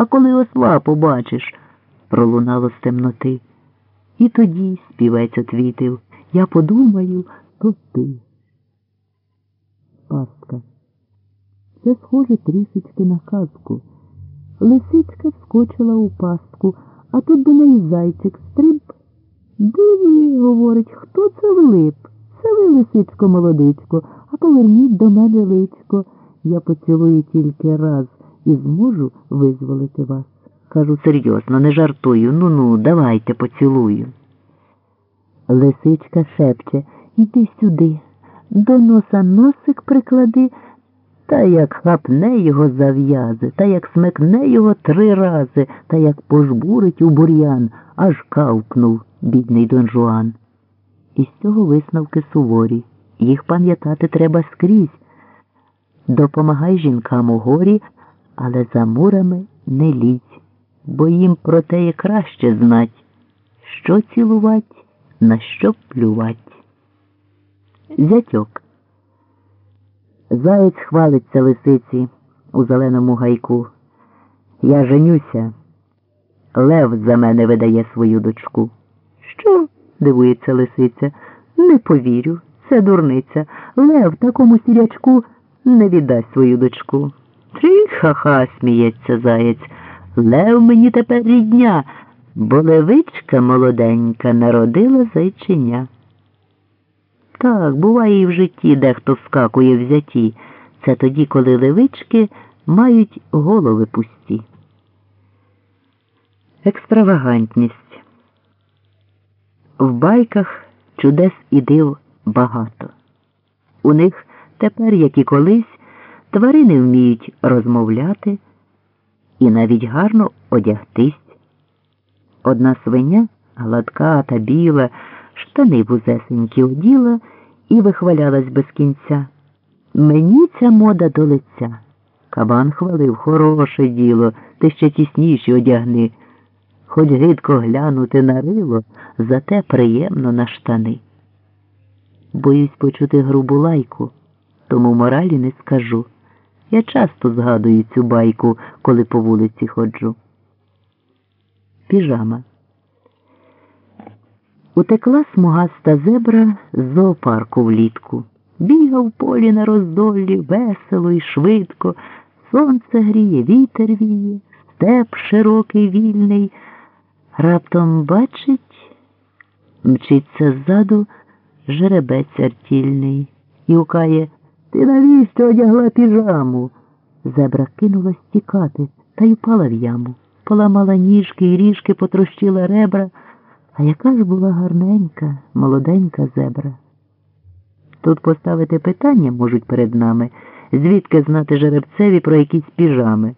А коли осла побачиш, пролунало з темноти. І тоді співець отвітив. Я подумаю, то ти. Пастка. Це схоже трішечки на казку. Лисичка вскочила у пастку, а тут до неї зайчик стриб. Диви, говорить, хто це влип? Це ви, лисичко, молодичко, а поверніть до мене личко. Я поцілую тільки раз і зможу визволити вас. Кажу серйозно, не жартую. Ну ну, давайте поцілую. Лисичка шепче, іди сюди, до носа носик приклади, та як хапне його зав'язи, та як смикне його три рази, та як пожбурить у бур'ян, аж кавкнув бідний Дон Жуан. Із цього висновки суворі. Їх пам'ятати треба скрізь. Допомагай жінкам у горі, але за мурами не лізь, бо їм про те є краще знать, що цілувать, на що плювать. Зятьок. Заєць хвалиться лисиці у зеленому гайку. Я женюся. Лев за мене видає свою дочку. Що? дивується лисиця. Не повірю, це дурниця. Лев такому сірячку не віддасть свою дочку. Ти ха-ха, сміється заєць. Лев мені тепер рідня, бо левичка молоденька народила зайчиня. Так, буває і в житті дехто вскакує в зяті. Це тоді, коли левички мають голови пусті. Екстравагантність. В байках чудес і див багато. У них тепер, як і колись, тварини вміють розмовляти і навіть гарно одягтись. Одна свиня, гладка та біла, штани вузесенькі оділа і вихвалялась без кінця. Мені ця мода до лиця. Кабан хвалив хороше діло, ти ще тісніші одягни. Хоч гидко глянути на рило, зате приємно на штани. Боюсь почути грубу лайку, тому моралі не скажу. Я часто згадую цю байку, коли по вулиці ходжу. Піжама. Утекла смугаста зебра з зоопарку влітку. Бігав полі на роздолі, весело і швидко. Сонце гріє, вітер віє, степ широкий, вільний. Раптом бачить, мчиться ззаду жеребець артільний і укає Ти навіщо одягла піжаму? Зебра кинулась тікати та й упала в яму. Поламала ніжки і ріжки потрощила ребра. А яка ж була гарненька, молоденька зебра? Тут поставити питання можуть перед нами, звідки знати жеребцеві про якісь піжами.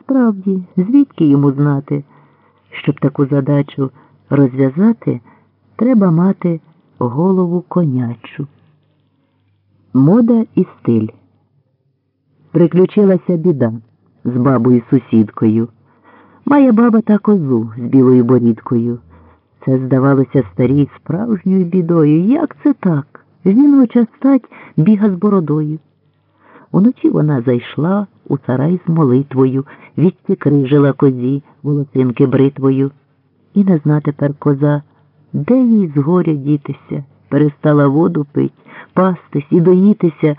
Справді, звідки йому знати? Щоб таку задачу розв'язати, треба мати голову конячу. Мода і стиль. Приключилася біда з бабою сусідкою. Має баба та козу з білою борідкою. Це здавалося старій справжньою бідою. Як це так? Жіноча стать біга з бородою. Уночі вона зайшла у сарай з молитвою, відтікрижила козі волосинки бритвою. І не зна тепер коза, де їй з горя дітися, перестала воду пить, пастись і доїтися,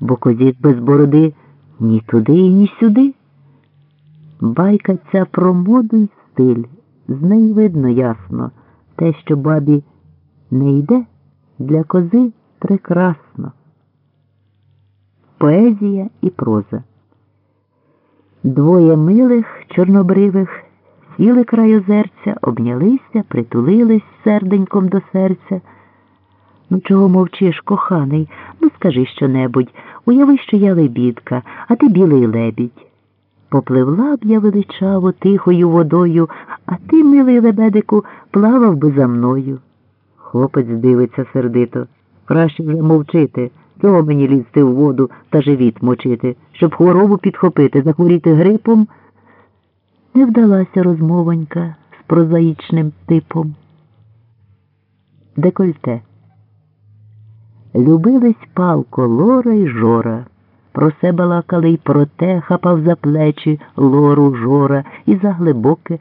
бо козі без бороди ні туди і ні сюди. Байка ця про моду й стиль. З неї видно ясно те, що бабі не йде, для кози прекрасно. Поезія і проза. Двоє милих, чорнобривих сіли край озерця, обнялися, притулились серденьком до серця. Ну, чого мовчиш, коханий? Ну, скажи щонебудь, уяви, що я лебідка, а ти білий лебідь. Попливла б я величаво тихою водою, а ти, милий лебедику, плавав би за мною. Хлопець дивиться сердито. Краще вже мовчити. Чого мені лізти в воду та живіт мочити, щоб хворобу підхопити, захворіти грипом? Не вдалася розмовонька з прозаїчним типом. Декольте. Любились палко Лора й Жора. Про себе балакали й про те, хапав за плечі лору жора і за глибоке